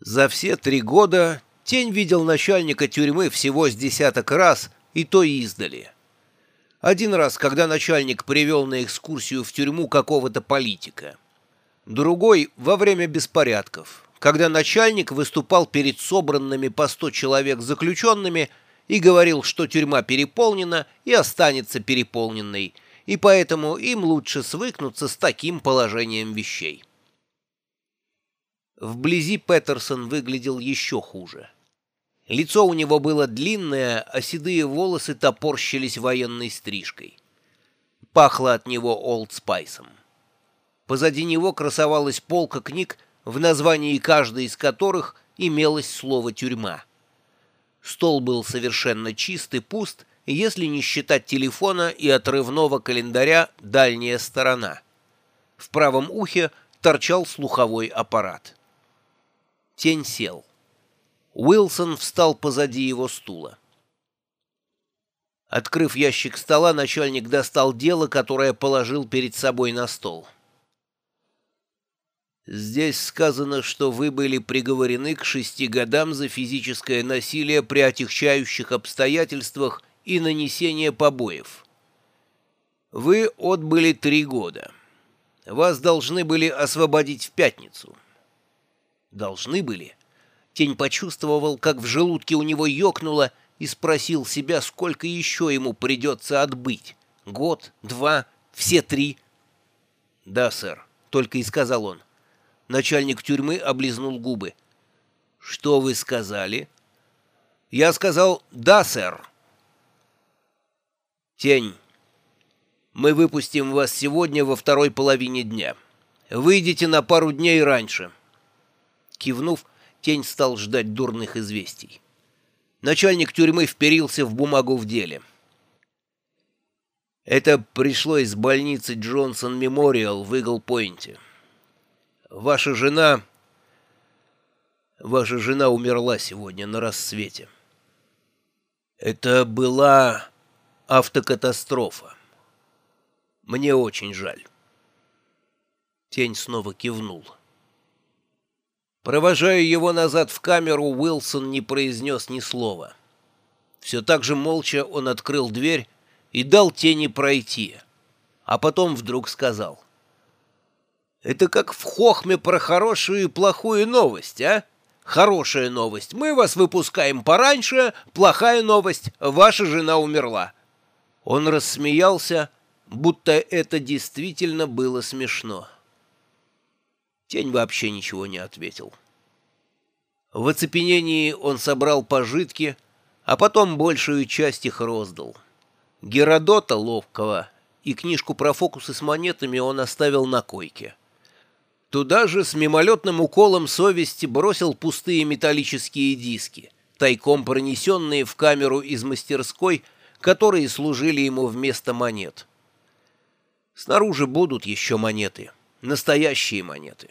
За все три года Тень видел начальника тюрьмы всего с десяток раз, и то издали. Один раз, когда начальник привел на экскурсию в тюрьму какого-то политика. Другой — во время беспорядков, когда начальник выступал перед собранными по сто человек заключенными и говорил, что тюрьма переполнена и останется переполненной, и поэтому им лучше свыкнуться с таким положением вещей. Вблизи Петерсон выглядел еще хуже. Лицо у него было длинное, а седые волосы топорщились военной стрижкой. Пахло от него олдспайсом. Позади него красовалась полка книг, в названии каждой из которых имелось слово «тюрьма». Стол был совершенно чист и пуст, если не считать телефона и отрывного календаря «Дальняя сторона». В правом ухе торчал слуховой аппарат. Тень сел. Уилсон встал позади его стула. Открыв ящик стола, начальник достал дело, которое положил перед собой на стол. «Здесь сказано, что вы были приговорены к шести годам за физическое насилие при отягчающих обстоятельствах и нанесение побоев. Вы отбыли три года. Вас должны были освободить в пятницу». Должны были. Тень почувствовал, как в желудке у него ёкнуло, и спросил себя, сколько еще ему придется отбыть. Год, два, все три. «Да, сэр», — только и сказал он. Начальник тюрьмы облизнул губы. «Что вы сказали?» «Я сказал «да, сэр». «Тень, мы выпустим вас сегодня во второй половине дня. Выйдите на пару дней раньше». Кивнув, тень стал ждать дурных известий. Начальник тюрьмы вперился в бумагу в деле. Это пришло из больницы Джонсон Мемориал в Игл-Пойнте. Ваша жена... Ваша жена умерла сегодня на рассвете. Это была автокатастрофа. Мне очень жаль. Тень снова кивнул. Провожая его назад в камеру, Уилсон не произнес ни слова. Все так же молча он открыл дверь и дал тени пройти, а потом вдруг сказал. «Это как в хохме про хорошую и плохую новость, а? Хорошая новость. Мы вас выпускаем пораньше, плохая новость. Ваша жена умерла». Он рассмеялся, будто это действительно было смешно. Тень вообще ничего не ответил. В оцепенении он собрал пожитки, а потом большую часть их роздал. Геродота ловкого и книжку про фокусы с монетами он оставил на койке. Туда же с мимолетным уколом совести бросил пустые металлические диски, тайком пронесенные в камеру из мастерской, которые служили ему вместо монет. Снаружи будут еще монеты, настоящие монеты.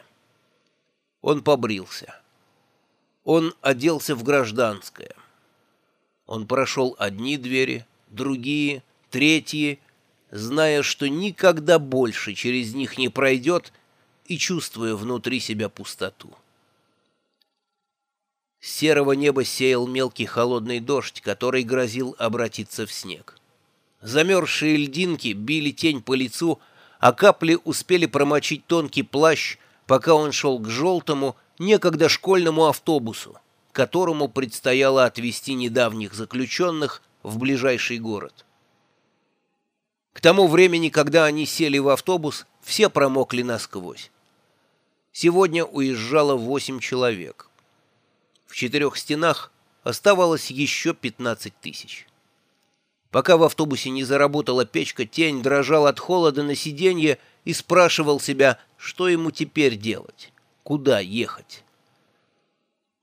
Он побрился. Он оделся в гражданское. Он прошел одни двери, другие, третьи, зная, что никогда больше через них не пройдет и чувствуя внутри себя пустоту. С серого неба сеял мелкий холодный дождь, который грозил обратиться в снег. Замерзшие льдинки били тень по лицу, а капли успели промочить тонкий плащ, пока он шел к желтому, некогда школьному автобусу, которому предстояло отвезти недавних заключенных в ближайший город. К тому времени, когда они сели в автобус, все промокли насквозь. Сегодня уезжало восемь человек. В четырех стенах оставалось еще пятнадцать тысяч. Пока в автобусе не заработала печка, тень дрожал от холода на сиденье и спрашивал себя, что ему теперь делать, куда ехать.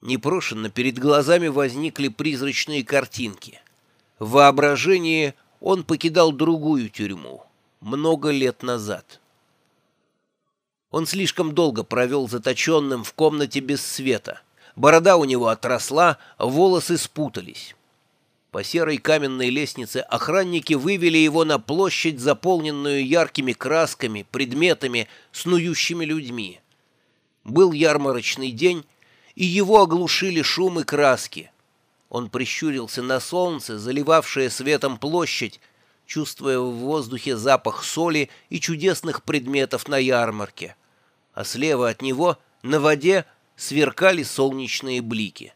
Непрошенно перед глазами возникли призрачные картинки. В воображении он покидал другую тюрьму много лет назад. Он слишком долго провел заточенным в комнате без света. Борода у него отросла, волосы спутались. По серой каменной лестнице охранники вывели его на площадь, заполненную яркими красками, предметами, снующими людьми. Был ярмарочный день, и его оглушили шум и краски. Он прищурился на солнце, заливавшее светом площадь, чувствуя в воздухе запах соли и чудесных предметов на ярмарке. А слева от него, на воде, сверкали солнечные блики.